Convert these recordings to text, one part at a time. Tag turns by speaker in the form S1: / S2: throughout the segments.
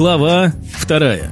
S1: Глава вторая.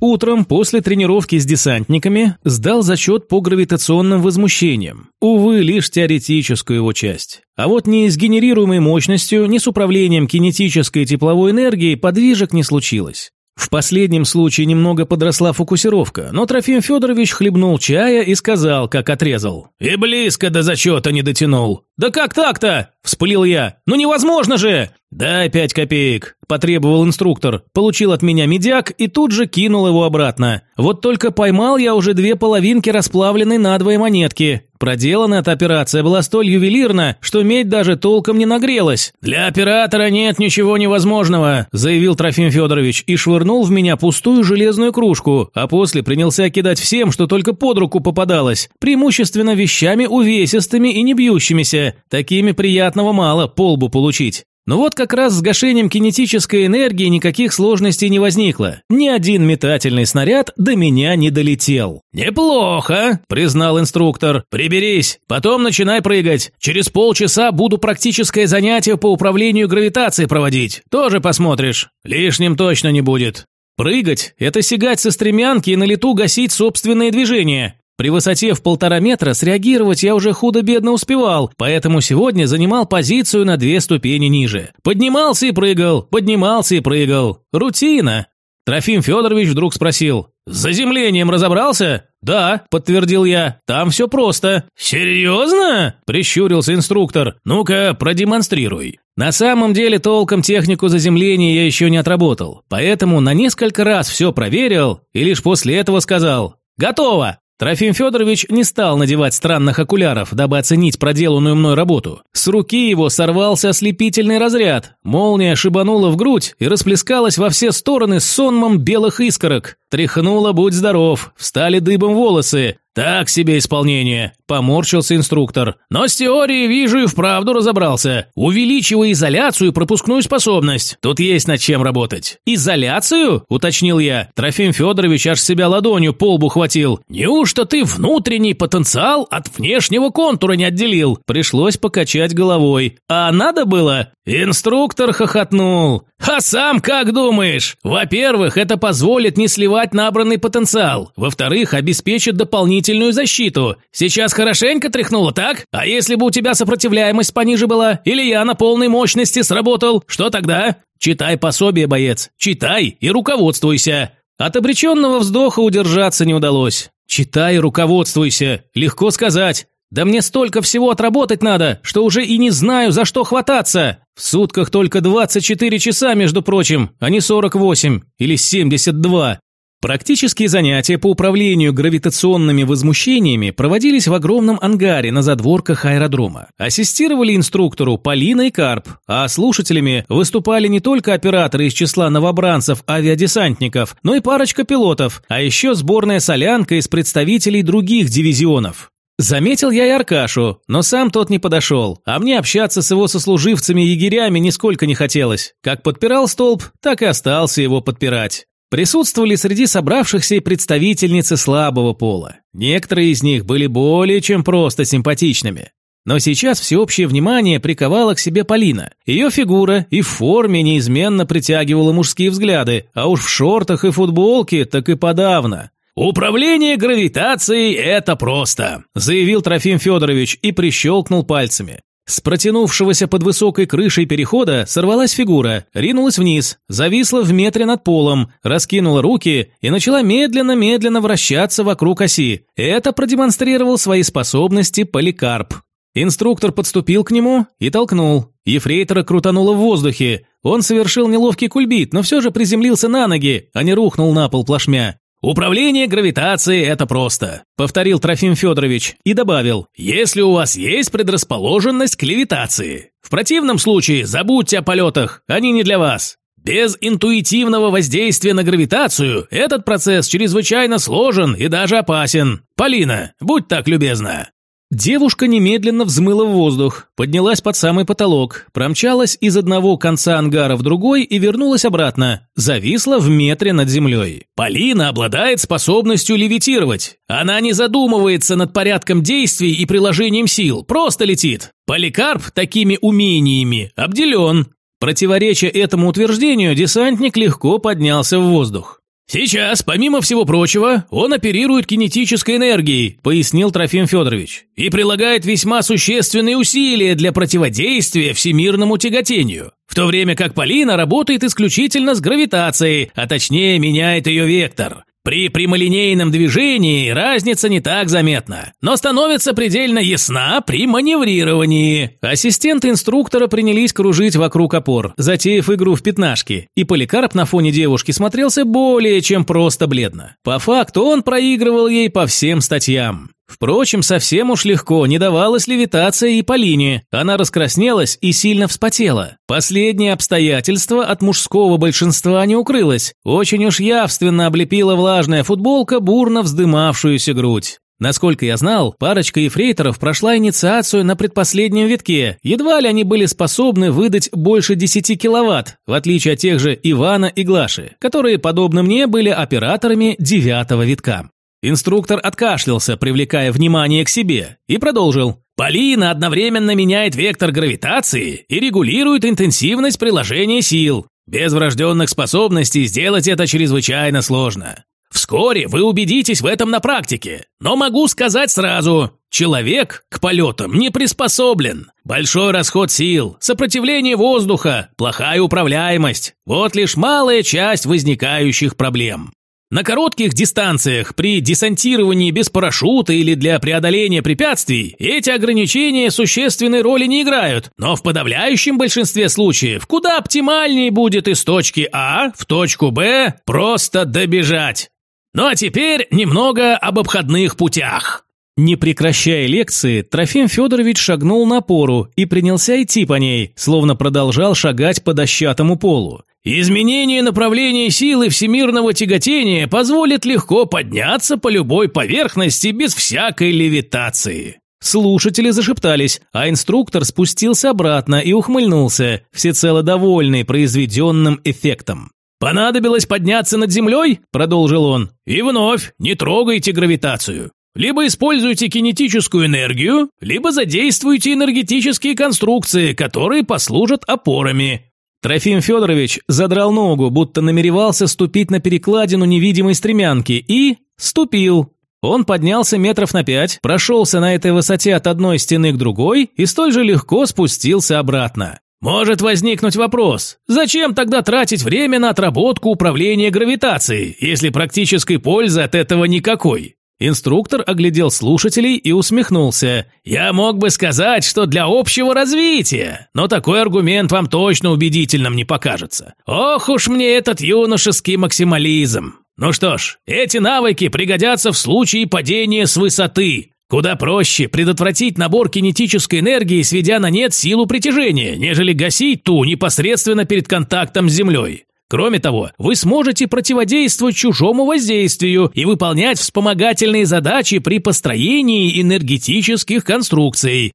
S1: Утром после тренировки с десантниками сдал зачет по гравитационным возмущениям. Увы, лишь теоретическую его часть. А вот ни с генерируемой мощностью, ни с управлением кинетической и тепловой энергией подвижек не случилось. В последнем случае немного подросла фокусировка, но Трофим Федорович хлебнул чая и сказал, как отрезал. «И близко до зачета не дотянул». «Да как так-то?» – вспылил я. «Ну невозможно же!» «Дай пять копеек», – потребовал инструктор. Получил от меня медяк и тут же кинул его обратно. Вот только поймал я уже две половинки расплавленной надвое монетки. Проделана эта операция была столь ювелирна, что медь даже толком не нагрелась. «Для оператора нет ничего невозможного», – заявил Трофим Федорович и швырнул в меня пустую железную кружку, а после принялся кидать всем, что только под руку попадалось, преимущественно вещами увесистыми и не бьющимися. Такими приятного мало полбу получить. Но вот как раз с гашением кинетической энергии никаких сложностей не возникло. Ни один метательный снаряд до меня не долетел. «Неплохо», – признал инструктор. «Приберись, потом начинай прыгать. Через полчаса буду практическое занятие по управлению гравитацией проводить. Тоже посмотришь. Лишним точно не будет». Прыгать – это сигать со стремянки и на лету гасить собственные движения. При высоте в полтора метра среагировать я уже худо-бедно успевал, поэтому сегодня занимал позицию на две ступени ниже. Поднимался и прыгал, поднимался и прыгал. Рутина. Трофим Федорович вдруг спросил. «С заземлением разобрался?» «Да», – подтвердил я, – «там все просто». «Серьезно?» – прищурился инструктор. «Ну-ка, продемонстрируй». На самом деле толком технику заземления я еще не отработал, поэтому на несколько раз все проверил и лишь после этого сказал «Готово!» Трофим Федорович не стал надевать странных окуляров, дабы оценить проделанную мной работу. С руки его сорвался ослепительный разряд. Молния шибанула в грудь и расплескалась во все стороны сонмом белых искорок. Тряхнула «Будь здоров», встали дыбом волосы. «Так себе исполнение», – поморщился инструктор. «Но с теорией вижу и вправду разобрался. Увеличивай изоляцию и пропускную способность. Тут есть над чем работать». «Изоляцию?» – уточнил я. Трофим Федорович аж себя ладонью по лбу хватил. «Неужто ты внутренний потенциал от внешнего контура не отделил?» Пришлось покачать головой. «А надо было?» Инструктор хохотнул. «А сам как думаешь? Во-первых, это позволит не сливать набранный потенциал. Во-вторых, обеспечит дополнительную защиту. Сейчас хорошенько тряхнуло, так? А если бы у тебя сопротивляемость пониже была? Или я на полной мощности сработал? Что тогда? Читай пособие, боец. Читай и руководствуйся». От обреченного вздоха удержаться не удалось. «Читай руководствуйся. Легко сказать. Да мне столько всего отработать надо, что уже и не знаю, за что хвататься. В сутках только 24 часа, между прочим, а не 48 или 72. Практические занятия по управлению гравитационными возмущениями проводились в огромном ангаре на задворках аэродрома. Ассистировали инструктору Полина и Карп, а слушателями выступали не только операторы из числа новобранцев-авиадесантников, но и парочка пилотов, а еще сборная солянка из представителей других дивизионов. Заметил я и Аркашу, но сам тот не подошел, а мне общаться с его сослуживцами-егерями нисколько не хотелось. Как подпирал столб, так и остался его подпирать. Присутствовали среди собравшихся и представительницы слабого пола. Некоторые из них были более чем просто симпатичными. Но сейчас всеобщее внимание приковала к себе Полина. Ее фигура и в форме неизменно притягивала мужские взгляды, а уж в шортах и футболке так и подавно. «Управление гравитацией – это просто», – заявил Трофим Федорович и прищелкнул пальцами. С протянувшегося под высокой крышей перехода сорвалась фигура, ринулась вниз, зависла в метре над полом, раскинула руки и начала медленно-медленно вращаться вокруг оси. Это продемонстрировал свои способности Поликарп. Инструктор подступил к нему и толкнул. Ефрейтора крутануло в воздухе. Он совершил неловкий кульбит, но все же приземлился на ноги, а не рухнул на пол плашмя. «Управление гравитацией – это просто», – повторил Трофим Федорович и добавил, «если у вас есть предрасположенность к левитации. В противном случае забудьте о полетах, они не для вас. Без интуитивного воздействия на гравитацию этот процесс чрезвычайно сложен и даже опасен. Полина, будь так любезна». Девушка немедленно взмыла в воздух, поднялась под самый потолок, промчалась из одного конца ангара в другой и вернулась обратно. Зависла в метре над землей. Полина обладает способностью левитировать. Она не задумывается над порядком действий и приложением сил, просто летит. Поликарп такими умениями обделен. Противоречия этому утверждению, десантник легко поднялся в воздух. «Сейчас, помимо всего прочего, он оперирует кинетической энергией», пояснил Трофим Федорович, «и прилагает весьма существенные усилия для противодействия всемирному тяготению, в то время как Полина работает исключительно с гравитацией, а точнее меняет ее вектор. При прямолинейном движении разница не так заметна, но становится предельно ясна при маневрировании. Ассистенты инструктора принялись кружить вокруг опор, затеяв игру в пятнашки, и Поликарп на фоне девушки смотрелся более чем просто бледно. По факту он проигрывал ей по всем статьям. Впрочем, совсем уж легко не давалась левитация и Полине. Она раскраснелась и сильно вспотела. Последнее обстоятельство от мужского большинства не укрылось. Очень уж явственно облепила влажная футболка бурно вздымавшуюся грудь. Насколько я знал, парочка ефрейторов прошла инициацию на предпоследнем витке. Едва ли они были способны выдать больше 10 киловатт, в отличие от тех же Ивана и Глаши, которые, подобно мне, были операторами девятого витка. Инструктор откашлялся, привлекая внимание к себе, и продолжил. Полина одновременно меняет вектор гравитации и регулирует интенсивность приложения сил. Без врожденных способностей сделать это чрезвычайно сложно. Вскоре вы убедитесь в этом на практике, но могу сказать сразу, человек к полетам не приспособлен. Большой расход сил, сопротивление воздуха, плохая управляемость – вот лишь малая часть возникающих проблем. На коротких дистанциях, при десантировании без парашюта или для преодоления препятствий, эти ограничения существенной роли не играют, но в подавляющем большинстве случаев куда оптимальнее будет из точки А в точку Б просто добежать. Ну а теперь немного об обходных путях. Не прекращая лекции, Трофим Федорович шагнул на пору и принялся идти по ней, словно продолжал шагать по дощатому полу. Изменение направления силы всемирного тяготения позволит легко подняться по любой поверхности без всякой левитации. Слушатели зашептались, а инструктор спустился обратно и ухмыльнулся, всецело довольный произведенным эффектом. «Понадобилось подняться над землей?» – продолжил он. «И вновь, не трогайте гравитацию. Либо используйте кинетическую энергию, либо задействуйте энергетические конструкции, которые послужат опорами. Трофим Федорович задрал ногу, будто намеревался ступить на перекладину невидимой стремянки и... ступил. Он поднялся метров на пять, прошелся на этой высоте от одной стены к другой и столь же легко спустился обратно. Может возникнуть вопрос, зачем тогда тратить время на отработку управления гравитацией, если практической пользы от этого никакой? Инструктор оглядел слушателей и усмехнулся. «Я мог бы сказать, что для общего развития, но такой аргумент вам точно убедительным не покажется. Ох уж мне этот юношеский максимализм. Ну что ж, эти навыки пригодятся в случае падения с высоты. Куда проще предотвратить набор кинетической энергии, сведя на нет силу притяжения, нежели гасить ту непосредственно перед контактом с Землей. Кроме того, вы сможете противодействовать чужому воздействию и выполнять вспомогательные задачи при построении энергетических конструкций.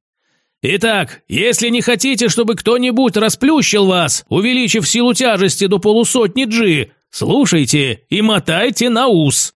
S1: Итак, если не хотите, чтобы кто-нибудь расплющил вас, увеличив силу тяжести до полусотни G, слушайте и мотайте на ус.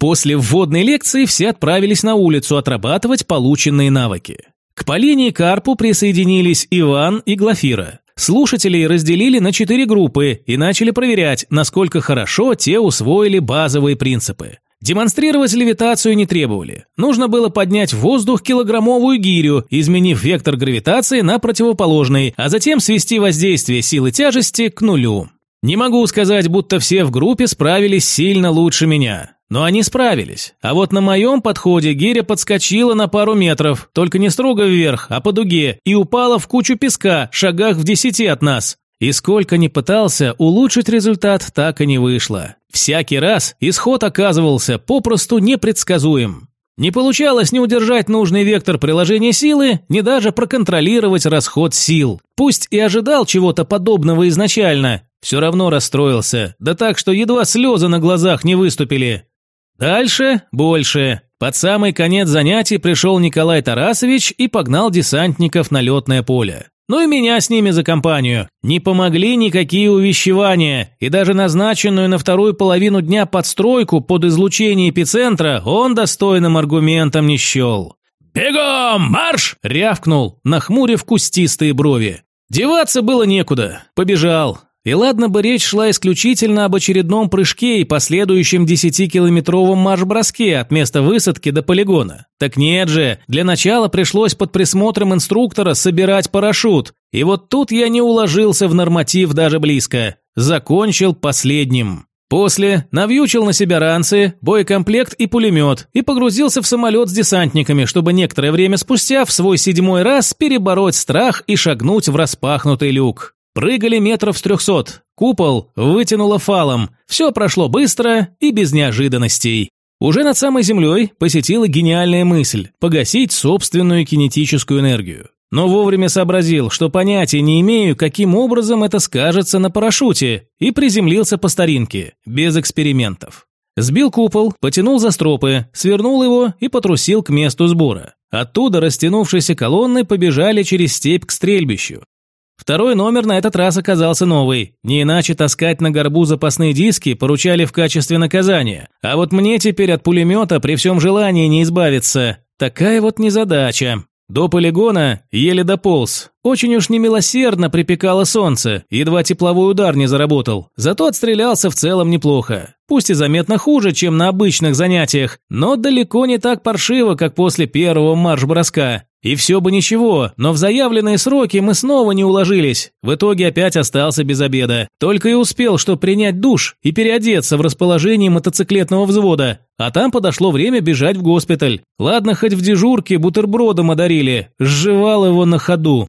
S1: После вводной лекции все отправились на улицу отрабатывать полученные навыки. К Полине и Карпу присоединились Иван и Глафира. Слушателей разделили на четыре группы и начали проверять, насколько хорошо те усвоили базовые принципы. Демонстрировать левитацию не требовали. Нужно было поднять в воздух килограммовую гирю, изменив вектор гравитации на противоположный, а затем свести воздействие силы тяжести к нулю. Не могу сказать, будто все в группе справились сильно лучше меня. Но они справились. А вот на моем подходе гиря подскочила на пару метров, только не строго вверх, а по дуге, и упала в кучу песка, шагах в десяти от нас. И сколько ни пытался, улучшить результат так и не вышло. Всякий раз исход оказывался попросту непредсказуем. Не получалось ни удержать нужный вектор приложения силы, ни даже проконтролировать расход сил. Пусть и ожидал чего-то подобного изначально, все равно расстроился, да так, что едва слезы на глазах не выступили. Дальше больше. Под самый конец занятий пришел Николай Тарасович и погнал десантников на летное поле. Ну и меня с ними за компанию. Не помогли никакие увещевания, и даже назначенную на вторую половину дня подстройку под излучение эпицентра он достойным аргументом не счел. «Бегом, марш!» – рявкнул, нахмурив кустистые брови. Деваться было некуда. Побежал. И ладно бы речь шла исключительно об очередном прыжке и последующем 10-километровом марш-броске от места высадки до полигона. Так нет же, для начала пришлось под присмотром инструктора собирать парашют. И вот тут я не уложился в норматив даже близко. Закончил последним. После навьючил на себя ранцы, боекомплект и пулемет и погрузился в самолет с десантниками, чтобы некоторое время спустя в свой седьмой раз перебороть страх и шагнуть в распахнутый люк. Прыгали метров с трехсот. Купол вытянуло фалом. Все прошло быстро и без неожиданностей. Уже над самой землей посетила гениальная мысль – погасить собственную кинетическую энергию. Но вовремя сообразил, что понятия не имею, каким образом это скажется на парашюте, и приземлился по старинке, без экспериментов. Сбил купол, потянул за стропы, свернул его и потрусил к месту сбора. Оттуда растянувшиеся колонны побежали через степь к стрельбищу. Второй номер на этот раз оказался новый. Не иначе таскать на горбу запасные диски поручали в качестве наказания. А вот мне теперь от пулемета при всем желании не избавиться. Такая вот незадача. До полигона еле дополз. Очень уж немилосердно припекало солнце, едва тепловой удар не заработал. Зато отстрелялся в целом неплохо. Пусть и заметно хуже, чем на обычных занятиях, но далеко не так паршиво, как после первого марш-броска. И все бы ничего, но в заявленные сроки мы снова не уложились. В итоге опять остался без обеда. Только и успел, что принять душ и переодеться в расположении мотоциклетного взвода. А там подошло время бежать в госпиталь. Ладно, хоть в дежурке бутербродом одарили. Сживал его на ходу.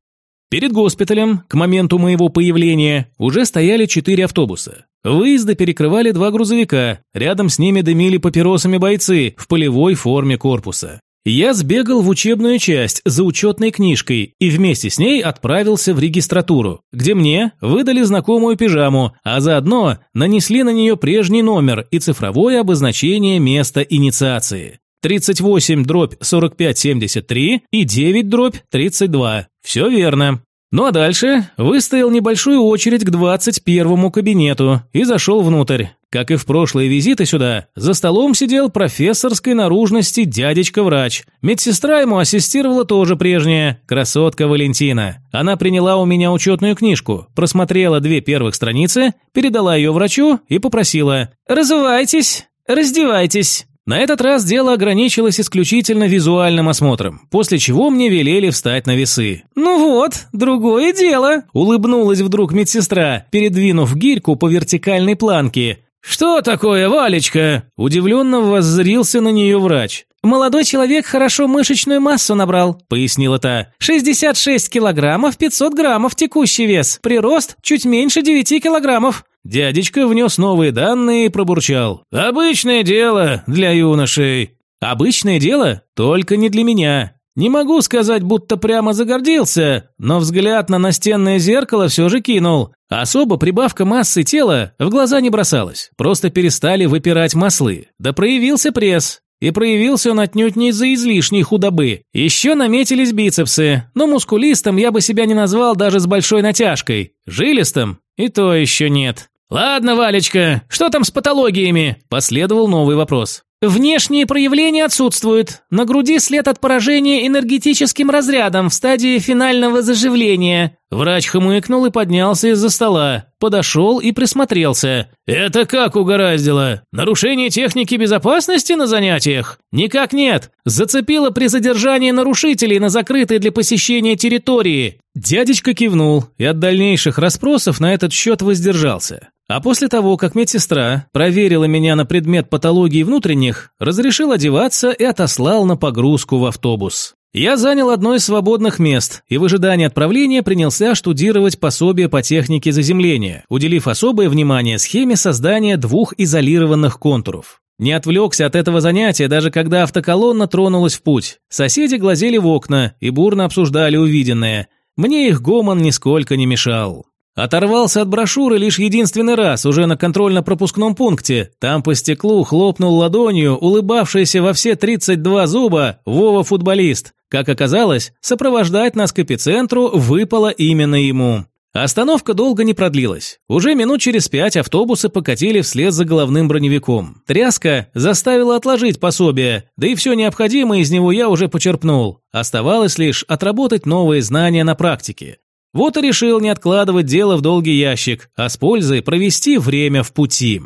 S1: Перед госпиталем, к моменту моего появления, уже стояли четыре автобуса. Выезды перекрывали два грузовика, рядом с ними дымили папиросами бойцы в полевой форме корпуса. Я сбегал в учебную часть за учетной книжкой и вместе с ней отправился в регистратуру, где мне выдали знакомую пижаму, а заодно нанесли на нее прежний номер и цифровое обозначение места инициации. 38 дробь 4573 и 9 дробь 32. Все верно. Ну а дальше выстоял небольшую очередь к 21 кабинету и зашел внутрь. Как и в прошлые визиты сюда, за столом сидел профессорской наружности дядечка-врач. Медсестра ему ассистировала тоже прежняя, красотка Валентина. Она приняла у меня учетную книжку, просмотрела две первых страницы, передала ее врачу и попросила «Разувайтесь, раздевайтесь». На этот раз дело ограничилось исключительно визуальным осмотром, после чего мне велели встать на весы. «Ну вот, другое дело», – улыбнулась вдруг медсестра, передвинув гирьку по вертикальной планке. «Что такое, Валечка?» – удивленно воззрился на нее врач. «Молодой человек хорошо мышечную массу набрал», – пояснила та. «66 килограммов, 500 граммов текущий вес. Прирост чуть меньше 9 килограммов». Дядечка внес новые данные и пробурчал. «Обычное дело для юношей». «Обычное дело? Только не для меня. Не могу сказать, будто прямо загордился, но взгляд на настенное зеркало все же кинул. Особо прибавка массы тела в глаза не бросалась, просто перестали выпирать маслы. Да проявился пресс. И проявился он отнюдь не из-за излишней худобы. Еще наметились бицепсы, но мускулистом я бы себя не назвал даже с большой натяжкой. Жилистым и то еще нет. «Ладно, Валечка, что там с патологиями?» – последовал новый вопрос.
S2: Внешние проявления отсутствуют. На груди след от поражения энергетическим разрядом в стадии финального заживления.
S1: Врач хмыкнул и поднялся из-за стола. Подошел и присмотрелся. «Это как угораздило? Нарушение техники безопасности на занятиях?» «Никак нет. Зацепило при задержании нарушителей на закрытой для посещения территории». Дядечка кивнул и от дальнейших расспросов на этот счет воздержался. А после того, как медсестра проверила меня на предмет патологии внутренних, разрешил одеваться и отослал на погрузку в автобус. Я занял одно из свободных мест и в ожидании отправления принялся штудировать пособие по технике заземления, уделив особое внимание схеме создания двух изолированных контуров. Не отвлекся от этого занятия, даже когда автоколонна тронулась в путь. Соседи глазели в окна и бурно обсуждали увиденное. Мне их гомон нисколько не мешал. Оторвался от брошюры лишь единственный раз, уже на контрольно-пропускном пункте. Там по стеклу хлопнул ладонью улыбавшийся во все 32 зуба Вова-футболист. Как оказалось, сопровождать нас к эпицентру выпало именно ему. Остановка долго не продлилась. Уже минут через пять автобусы покатили вслед за головным броневиком. Тряска заставила отложить пособие, да и все необходимое из него я уже почерпнул. Оставалось лишь отработать новые знания на практике. Вот и решил не откладывать дело в долгий ящик, а с пользой провести время в пути.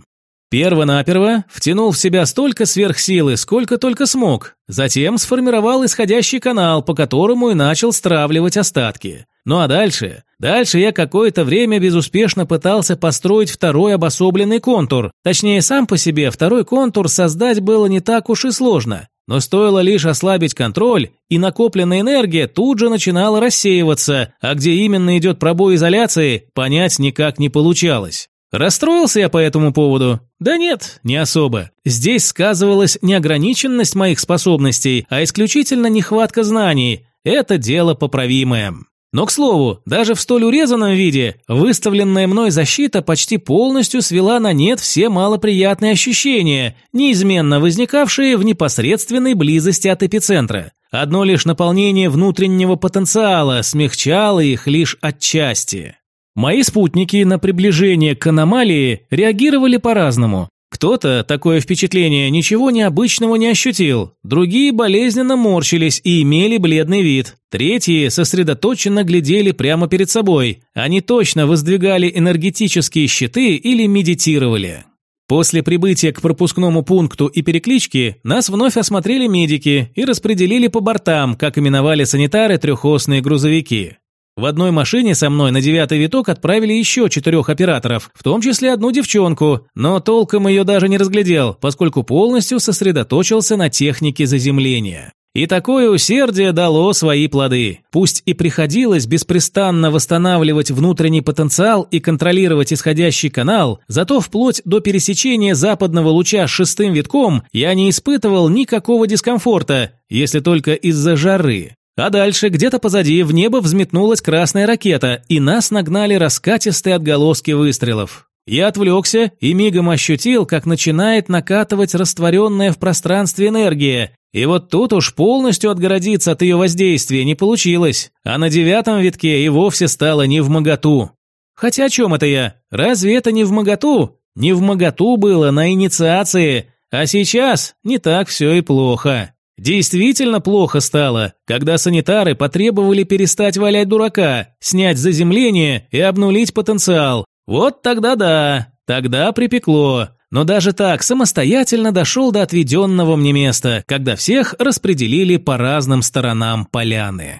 S1: Перво-наперво втянул в себя столько сверхсилы, сколько только смог. Затем сформировал исходящий канал, по которому и начал стравливать остатки. Ну а дальше? Дальше я какое-то время безуспешно пытался построить второй обособленный контур. Точнее, сам по себе второй контур создать было не так уж и сложно. Но стоило лишь ослабить контроль, и накопленная энергия тут же начинала рассеиваться, а где именно идет пробой изоляции, понять никак не получалось. Расстроился я по этому поводу? Да нет, не особо. Здесь сказывалась не ограниченность моих способностей, а исключительно нехватка знаний. Это дело поправимое. Но, к слову, даже в столь урезанном виде выставленная мной защита почти полностью свела на нет все малоприятные ощущения, неизменно возникавшие в непосредственной близости от эпицентра. Одно лишь наполнение внутреннего потенциала смягчало их лишь отчасти. Мои спутники на приближение к аномалии реагировали по-разному. Кто-то, такое впечатление, ничего необычного не ощутил, другие болезненно морщились и имели бледный вид, третьи сосредоточенно глядели прямо перед собой, они точно воздвигали энергетические щиты или медитировали. После прибытия к пропускному пункту и переклички нас вновь осмотрели медики и распределили по бортам, как именовали санитары трехосные грузовики. В одной машине со мной на девятый виток отправили еще четырех операторов, в том числе одну девчонку, но толком ее даже не разглядел, поскольку полностью сосредоточился на технике заземления. И такое усердие дало свои плоды. Пусть и приходилось беспрестанно восстанавливать внутренний потенциал и контролировать исходящий канал, зато вплоть до пересечения западного луча с шестым витком я не испытывал никакого дискомфорта, если только из-за жары. А дальше, где-то позади, в небо взметнулась красная ракета, и нас нагнали раскатистые отголоски выстрелов. Я отвлекся и мигом ощутил, как начинает накатывать растворенная в пространстве энергия. И вот тут уж полностью отгородиться от ее воздействия не получилось, а на девятом витке и вовсе стало не в моготу. Хотя о чем это я? Разве это не в моготу? Не в моготу было на инициации, а сейчас не так все и плохо. Действительно плохо стало, когда санитары потребовали перестать валять дурака, снять заземление и обнулить потенциал. Вот тогда да, тогда припекло. Но даже так самостоятельно дошел до отведенного мне места, когда всех распределили по разным сторонам поляны.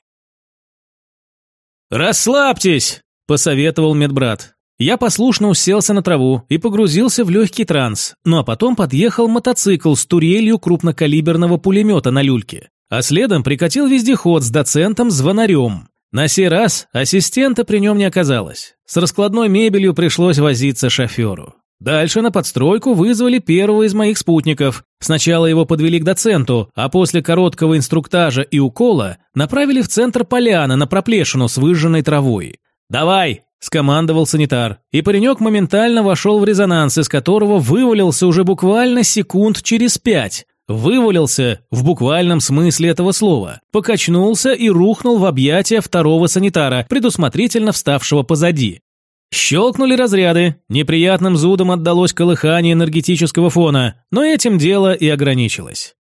S1: «Расслабьтесь!» – посоветовал медбрат. Я послушно уселся на траву и погрузился в легкий транс, ну а потом подъехал мотоцикл с турелью крупнокалиберного пулемета на люльке. А следом прикатил вездеход с доцентом-звонарем. На сей раз ассистента при нем не оказалось. С раскладной мебелью пришлось возиться шоферу. Дальше на подстройку вызвали первого из моих спутников. Сначала его подвели к доценту, а после короткого инструктажа и укола направили в центр поляны на проплешину с выжженной травой. «Давай, скомандовал санитар, и паренек моментально вошел в резонанс, из которого вывалился уже буквально секунд через пять. Вывалился в буквальном смысле этого слова, покачнулся и рухнул в объятия второго санитара, предусмотрительно вставшего позади. Щелкнули разряды, неприятным зудом отдалось колыхание энергетического фона, но этим дело и ограничилось.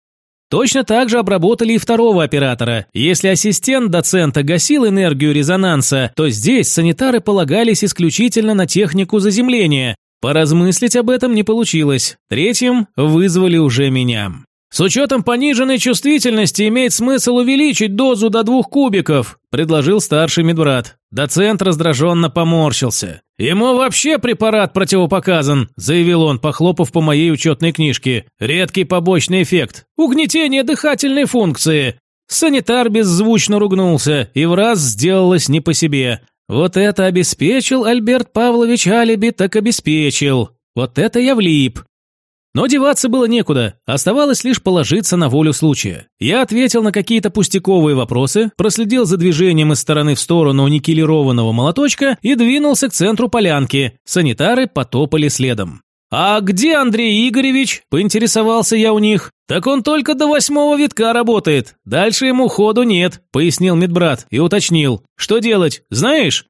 S1: Точно так же обработали и второго оператора. Если ассистент доцента гасил энергию резонанса, то здесь санитары полагались исключительно на технику заземления. Поразмыслить об этом не получилось. Третьим вызвали уже меня. «С учетом пониженной чувствительности имеет смысл увеличить дозу до двух кубиков», – предложил старший медбрат. Доцент раздраженно поморщился. «Ему вообще препарат противопоказан», – заявил он, похлопав по моей учетной книжке. «Редкий побочный эффект. Угнетение дыхательной функции». Санитар беззвучно ругнулся, и в раз сделалось не по себе. Вот это обеспечил Альберт Павлович алиби, так обеспечил. Вот это я влип. Но деваться было некуда, оставалось лишь положиться на волю случая. Я ответил на какие-то пустяковые вопросы, проследил за движением из стороны в сторону никелированного молоточка и двинулся к центру полянки. Санитары потопали следом. «А где Андрей Игоревич?» – поинтересовался я у них. «Так он только до восьмого витка работает. Дальше ему ходу нет», – пояснил медбрат и уточнил. «Что делать, знаешь?»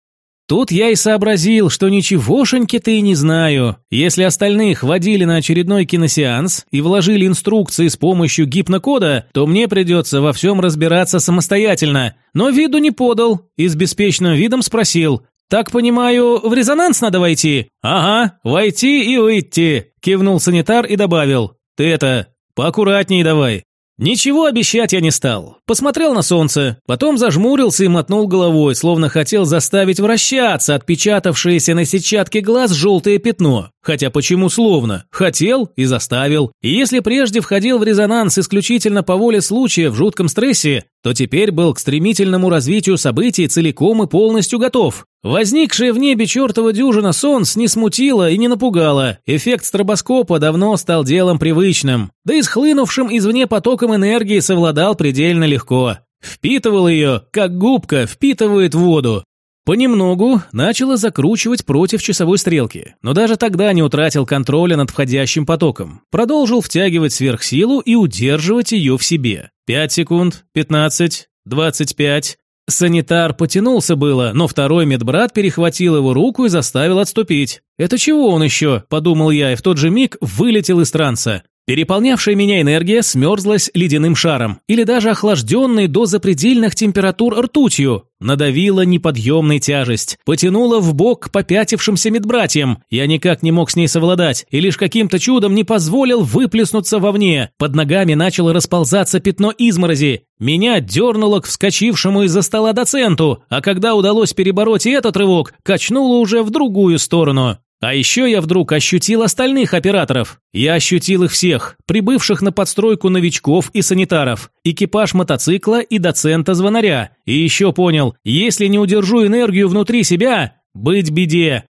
S1: Тут я и сообразил, что ничегошеньки-то и не знаю. Если остальных водили на очередной киносеанс и вложили инструкции с помощью гипнокода, то мне придется во всем разбираться самостоятельно. Но виду не подал и с беспечным видом спросил. «Так понимаю, в резонанс надо войти?» «Ага, войти и выйти», – кивнул санитар и добавил. «Ты это, поаккуратней давай». Ничего обещать я не стал. Посмотрел на солнце, потом зажмурился и мотнул головой, словно хотел заставить вращаться отпечатавшееся на сетчатке глаз желтое пятно. Хотя почему словно? Хотел и заставил. И если прежде входил в резонанс исключительно по воле случая в жутком стрессе, то теперь был к стремительному развитию событий целиком и полностью готов. Возникшая в небе чертова дюжина солнц не смутила и не напугала. Эффект стробоскопа давно стал делом привычным. Да и схлынувшим извне потоком энергии совладал предельно легко. Впитывал ее, как губка впитывает воду. Понемногу начало закручивать против часовой стрелки, но даже тогда не утратил контроля над входящим потоком. Продолжил втягивать сверхсилу и удерживать ее в себе. Пять секунд, пятнадцать, двадцать пять. Санитар потянулся было, но второй медбрат перехватил его руку и заставил отступить. «Это чего он еще?» – подумал я, и в тот же миг вылетел из транса. Переполнявшая меня энергия смерзлась ледяным шаром, или даже охлажденной до запредельных температур ртутью, надавила неподъемной тяжесть, потянула в бок попятившимся медбратьям. Я никак не мог с ней совладать, и лишь каким-то чудом не позволил выплеснуться вовне. Под ногами начало расползаться пятно изморози. Меня дернуло к вскочившему из-за стола доценту, а когда удалось перебороть и этот рывок, качнуло уже в другую сторону. А еще я вдруг ощутил остальных операторов. Я ощутил их всех, прибывших на подстройку новичков и санитаров, экипаж мотоцикла и доцента-звонаря. И еще понял, если не удержу энергию внутри себя, быть беде.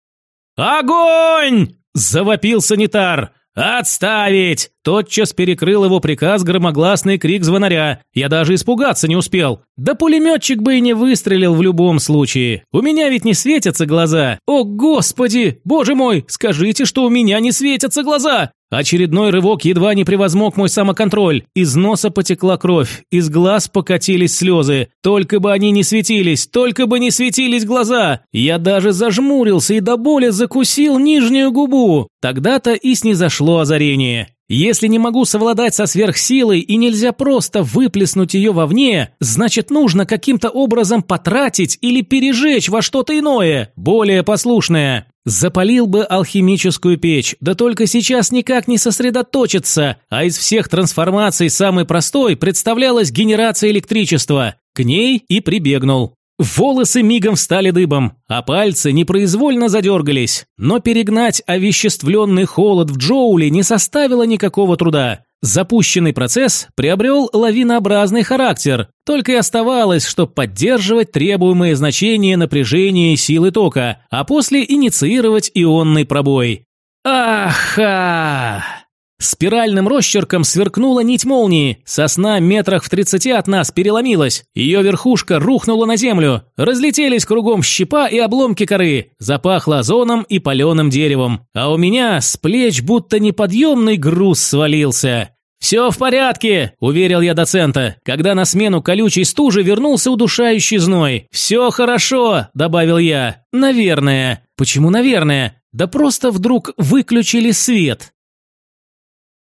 S1: «Огонь!» – завопил санитар. «Отставить!» Тотчас перекрыл его приказ громогласный крик звонаря. Я даже испугаться не успел. Да пулеметчик бы и не выстрелил в любом случае. У меня ведь не светятся глаза. О, господи! Боже мой! Скажите, что у меня не светятся глаза! Очередной рывок едва не превозмог мой самоконтроль. Из носа потекла кровь, из глаз покатились слезы. Только бы они не светились, только бы не светились глаза. Я даже зажмурился и до боли закусил нижнюю губу. Тогда-то и снизошло озарение. Если не могу совладать со сверхсилой и нельзя просто выплеснуть ее вовне, значит нужно каким-то образом потратить или пережечь во что-то иное, более послушное. Запалил бы алхимическую печь, да только сейчас никак не сосредоточиться, а из всех трансформаций самой простой представлялась генерация электричества. К ней и прибегнул. Волосы мигом встали дыбом, а пальцы непроизвольно задергались. Но перегнать овеществленный холод в Джоуле не составило никакого труда. Запущенный процесс приобрел лавинообразный характер, только и оставалось, что поддерживать требуемые значения напряжения силы тока, а после инициировать ионный пробой. Аха! Спиральным росчерком сверкнула нить молнии. Сосна метрах в тридцати от нас переломилась. Ее верхушка рухнула на землю. Разлетелись кругом щепа и обломки коры. Запахло озоном и паленым деревом. А у меня с плеч будто неподъемный груз свалился. «Все в порядке», – уверил я доцента, когда на смену колючей стужи вернулся удушающий зной. «Все хорошо», – добавил я. «Наверное». «Почему наверное?» «Да просто вдруг выключили свет».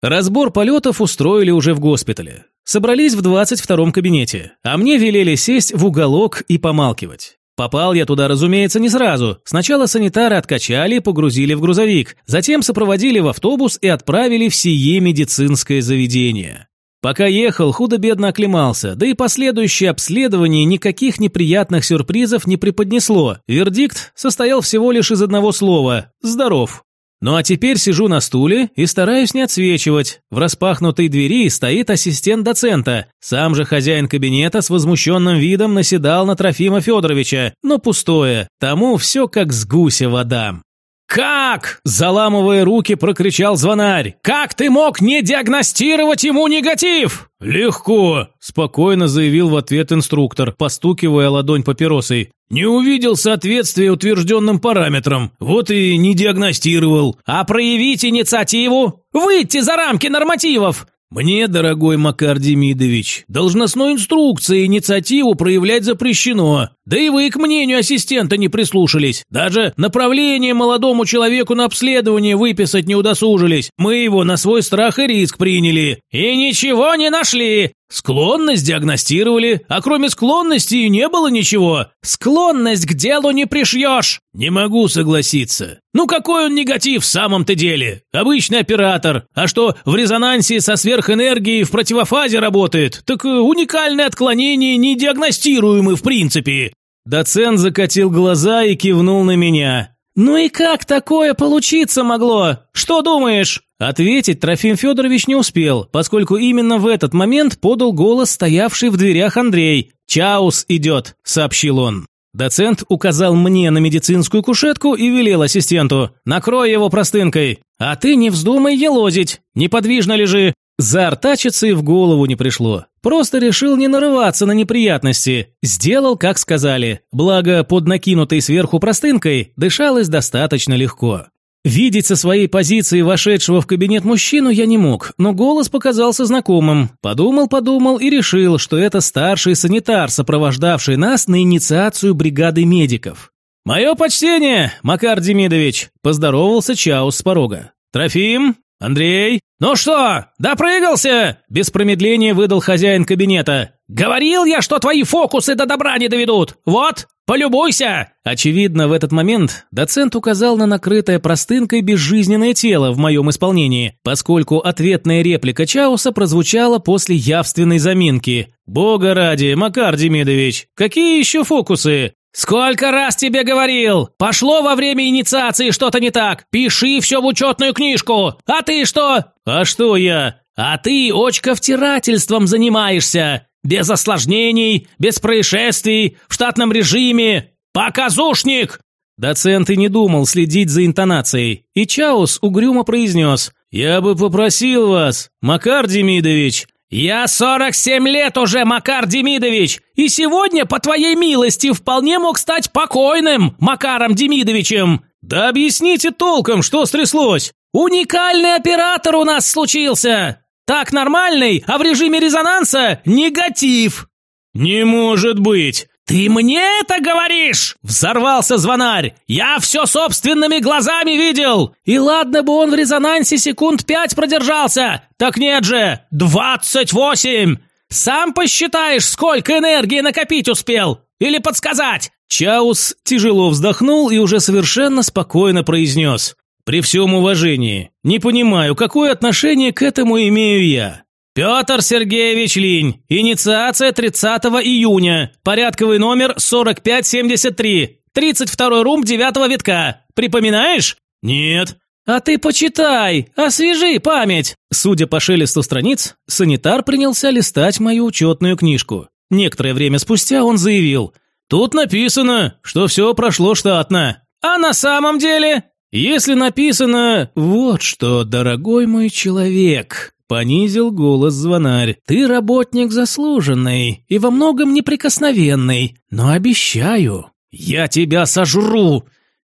S1: Разбор полетов устроили уже в госпитале. Собрались в 22-м кабинете, а мне велели сесть в уголок и помалкивать. Попал я туда, разумеется, не сразу. Сначала санитары откачали и погрузили в грузовик, затем сопроводили в автобус и отправили в сие медицинское заведение. Пока ехал, худо-бедно оклемался, да и последующее обследование никаких неприятных сюрпризов не преподнесло. Вердикт состоял всего лишь из одного слова «здоров». Ну а теперь сижу на стуле и стараюсь не отсвечивать. В распахнутой двери стоит ассистент доцента. Сам же хозяин кабинета с возмущенным видом наседал на Трофима Федоровича, но пустое. Тому все как с гуся вода. «Как?» – заламывая руки, прокричал звонарь. «Как ты мог не диагностировать ему негатив?» «Легко», – спокойно заявил в ответ инструктор, постукивая ладонь папиросой. «Не увидел соответствия утвержденным параметрам, вот и не диагностировал».
S2: «А проявить инициативу? Выйти за рамки нормативов!»
S1: «Мне, дорогой Макар Демидович, должностной инструкции инициативу проявлять запрещено. Да и вы к мнению ассистента не прислушались. Даже направление молодому человеку на обследование выписать не удосужились. Мы его на свой страх и риск приняли.
S2: И ничего не нашли!»
S1: Склонность диагностировали, а кроме склонности и не было ничего.
S2: Склонность к делу не пришьешь.
S1: Не могу согласиться. Ну какой он негатив в самом-то деле? Обычный оператор. А что в резонансе со сверхэнергией в противофазе работает, так э, уникальное отклонение не диагностируемы в принципе. Доцент закатил глаза и кивнул на меня.
S2: «Ну и как такое получиться могло? Что думаешь?»
S1: Ответить Трофим Федорович не успел, поскольку именно в этот момент подал голос стоявший в дверях Андрей. «Чаус идет», – сообщил он. Доцент указал мне на медицинскую кушетку и велел ассистенту «Накрой его простынкой, а ты не вздумай елозить, неподвижно лежи». Заортачиться и в голову не пришло. Просто решил не нарываться на неприятности. Сделал, как сказали. Благо, под накинутой сверху простынкой дышалось достаточно легко. Видеть со своей позиции вошедшего в кабинет мужчину я не мог, но голос показался знакомым. Подумал-подумал и решил, что это старший санитар, сопровождавший нас на инициацию бригады медиков. «Мое почтение, Макар Демидович!» – поздоровался Чаус с порога. «Трофим? Андрей? Ну что, допрыгался?» – без промедления выдал хозяин кабинета.
S2: «Говорил я, что твои фокусы до добра не доведут! Вот, «Полюбуйся!»
S1: Очевидно, в этот момент доцент указал на накрытое простынкой безжизненное тело в моем исполнении, поскольку ответная реплика Чауса прозвучала после явственной заминки. «Бога ради, Макар Демидович, какие еще фокусы?»
S2: «Сколько раз тебе говорил! Пошло во время инициации что-то не так! Пиши все в учетную книжку! А ты что?»
S1: «А что я?»
S2: «А ты очковтирательством занимаешься! без осложнений, без происшествий, в штатном режиме. Показушник!»
S1: Доцент и не думал следить за интонацией, и Чаус угрюмо произнес «Я бы попросил вас, Макар Демидович».
S2: «Я 47 лет уже, Макар Демидович, и сегодня, по твоей милости, вполне мог стать покойным Макаром Демидовичем».
S1: «Да объясните толком, что стряслось?»
S2: «Уникальный оператор у нас случился!» Так нормальный, а в режиме резонанса негатив.
S1: Не может быть.
S2: «Ты мне это говоришь?» – взорвался звонарь. «Я все собственными глазами видел! И ладно бы он в резонансе секунд пять продержался! Так нет же! Двадцать восемь! Сам посчитаешь, сколько энергии накопить успел! Или подсказать?»
S1: Чаус тяжело вздохнул и уже совершенно спокойно произнес. При всем уважении, не понимаю, какое отношение к этому имею я. Петр Сергеевич Линь, инициация 30 июня, порядковый номер 4573, 32 рум 9 витка. Припоминаешь? Нет. А ты почитай, освежи память. Судя по шелесту страниц, санитар принялся листать мою учетную книжку. Некоторое время спустя он заявил, «Тут написано, что все прошло штатно». «А на самом деле?» Если написано «Вот что, дорогой мой человек», понизил голос звонарь, «ты работник заслуженный и во многом неприкосновенный, но обещаю, я тебя сожру.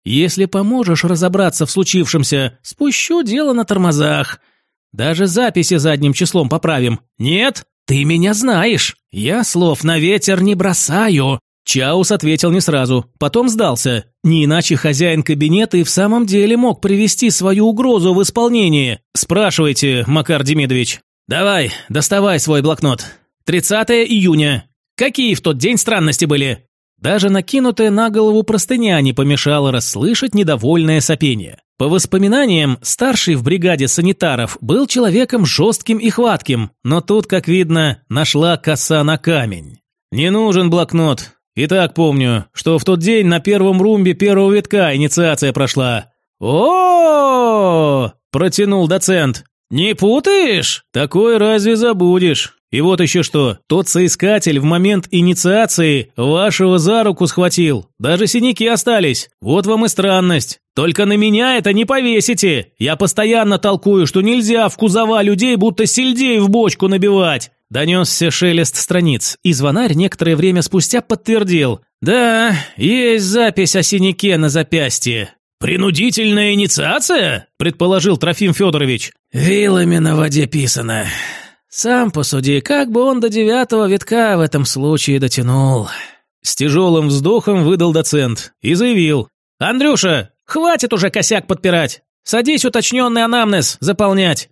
S1: Если поможешь разобраться в случившемся, спущу дело на тормозах. Даже записи задним числом поправим. Нет? Ты меня знаешь. Я слов на ветер не бросаю. Чаус ответил не сразу, потом сдался. Не иначе хозяин кабинета и в самом деле мог привести свою угрозу в исполнение. Спрашивайте, Макар Демидович. Давай, доставай свой блокнот. 30 июня. Какие в тот день странности были? Даже накинутая на голову простыня не помешала расслышать недовольное сопение. По воспоминаниям, старший в бригаде санитаров был человеком жестким и хватким, но тут, как видно, нашла коса на камень. «Не нужен блокнот. И так помню, что в тот день на первом румбе первого витка инициация прошла. О, протянул доцент. Не путаешь? Такое разве забудешь? И вот еще что, тот соискатель в момент инициации вашего за руку схватил, даже синяки остались. Вот вам и странность. Только на меня это не повесите. Я постоянно толкую, что нельзя в кузова людей будто сельдей в бочку набивать. Донесся шелест страниц, и звонарь некоторое время спустя подтвердил. «Да, есть запись о синяке на запястье».
S2: «Принудительная инициация?» – предположил Трофим Федорович.
S1: «Вилами на воде писано. Сам посуди, как бы он до девятого витка в этом случае дотянул». С тяжелым вздохом выдал доцент и заявил. «Андрюша, хватит уже косяк подпирать. Садись уточненный анамнез заполнять».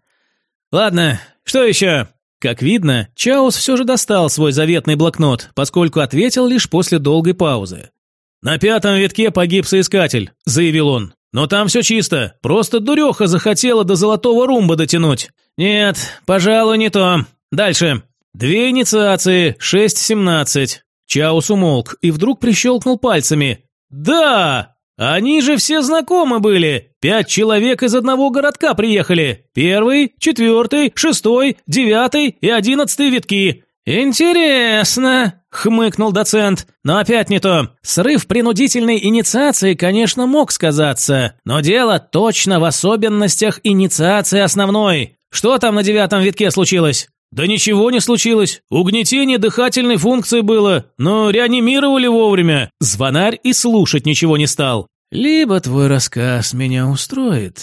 S1: «Ладно, что еще?» Как видно, Чаус все же достал свой заветный блокнот, поскольку ответил лишь после долгой паузы. «На пятом витке погиб соискатель», – заявил он. «Но там все чисто, просто дуреха захотела до золотого румба дотянуть». «Нет, пожалуй, не то. Дальше. Две инициации, шесть-семнадцать». Чаус умолк и вдруг прищелкнул пальцами. «Да! Они же все знакомы были. Пять человек из одного городка приехали. Первый, четвертый, шестой, девятый и одиннадцатый витки. Интересно, хмыкнул доцент. Но опять не то. Срыв принудительной инициации, конечно, мог сказаться, но дело точно в особенностях инициации основной. Что там на девятом витке случилось? «Да ничего не случилось. Угнетение дыхательной функции было, но реанимировали вовремя». Звонарь и слушать ничего не стал. «Либо твой рассказ меня устроит,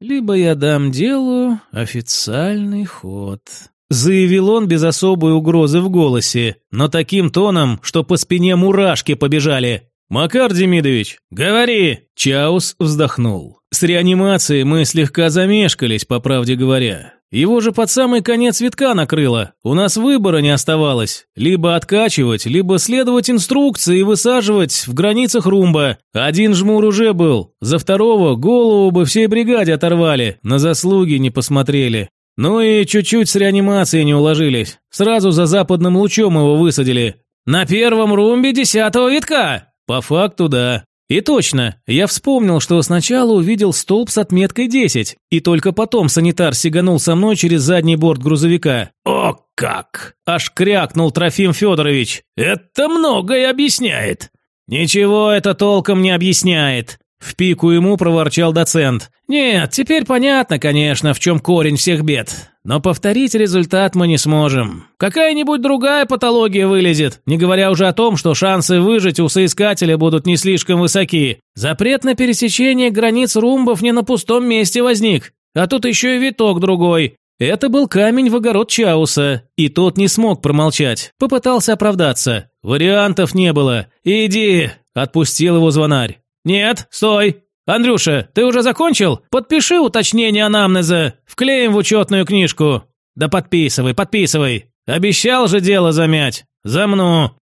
S1: либо я дам делу официальный ход», заявил он без особой угрозы в голосе, но таким тоном, что по спине мурашки побежали. «Макар Демидович, говори!» Чаус вздохнул. «С реанимацией мы слегка замешкались, по правде говоря. Его же под самый конец витка накрыло. У нас выбора не оставалось. Либо откачивать, либо следовать инструкции и высаживать в границах румба. Один жмур уже был. За второго голову бы всей бригаде оторвали. На заслуги не посмотрели. Ну и чуть-чуть с реанимацией не уложились. Сразу за западным лучом его высадили. На первом румбе десятого витка. По факту, да. И точно, я вспомнил, что сначала увидел столб с отметкой 10, и только потом санитар сиганул со мной через задний борт грузовика.
S2: «О как!»
S1: – аж крякнул Трофим Федорович.
S2: «Это многое объясняет».
S1: «Ничего это толком не объясняет», – в пику ему проворчал доцент. «Нет, теперь понятно, конечно, в чем корень всех бед. Но повторить результат мы не сможем. Какая-нибудь другая патология вылезет, не говоря уже о том, что шансы выжить у соискателя будут не слишком высоки. Запрет на пересечение границ румбов не на пустом месте возник. А тут еще и виток другой. Это был камень в огород Чауса, и тот не смог промолчать. Попытался оправдаться. Вариантов не было. «Иди!» – отпустил его звонарь. «Нет, стой! «Андрюша, ты уже закончил? Подпиши уточнение анамнеза, вклеим в учетную книжку». «Да подписывай, подписывай. Обещал же дело замять. Замну».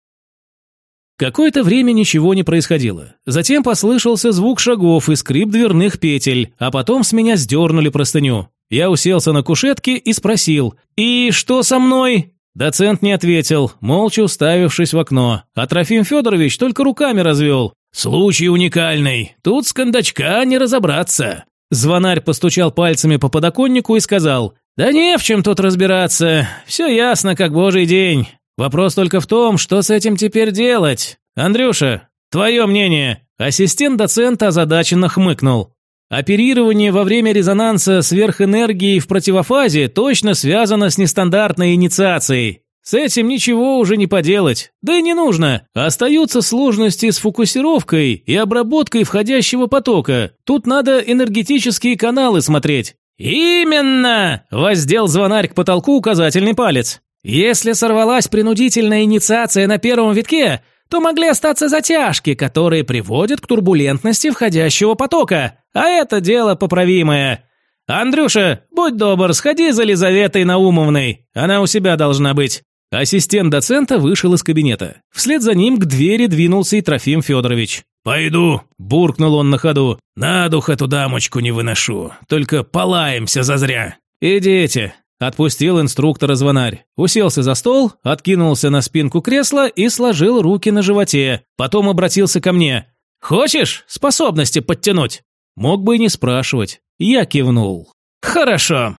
S1: Какое-то время ничего не происходило. Затем послышался звук шагов и скрип дверных петель, а потом с меня сдернули простыню. Я уселся на кушетке и спросил «И что со мной?» Доцент не ответил, молча уставившись в окно, а Трофим Федорович только руками развел. «Случай уникальный. Тут с кондачка не разобраться». Звонарь постучал пальцами по подоконнику и сказал, «Да не в чем тут разбираться. Все ясно, как божий день. Вопрос только в том, что с этим теперь делать. Андрюша, твое мнение?» Ассистент доцента озадаченно хмыкнул. Оперирование во время резонанса сверхэнергии в противофазе точно связано с нестандартной инициацией. С этим ничего уже не поделать, да и не нужно. Остаются сложности с фокусировкой и обработкой входящего потока. Тут надо энергетические каналы смотреть. «Именно!» – воздел звонарь к потолку указательный палец. «Если сорвалась принудительная инициация на первом витке, то могли остаться затяжки, которые приводят к турбулентности входящего потока, а это дело поправимое. Андрюша, будь добр, сходи за Лизаветой Наумовной, она у себя должна быть. Ассистент доцента вышел из кабинета. Вслед за ним к двери двинулся и Трофим Федорович.
S2: «Пойду», – буркнул он на ходу. «На дух эту дамочку не выношу, только полаемся зазря».
S1: «Идите», – отпустил инструктора звонарь. Уселся за стол, откинулся на спинку кресла и сложил руки на животе. Потом обратился ко мне. «Хочешь способности подтянуть?» Мог бы и не спрашивать. Я кивнул. «Хорошо.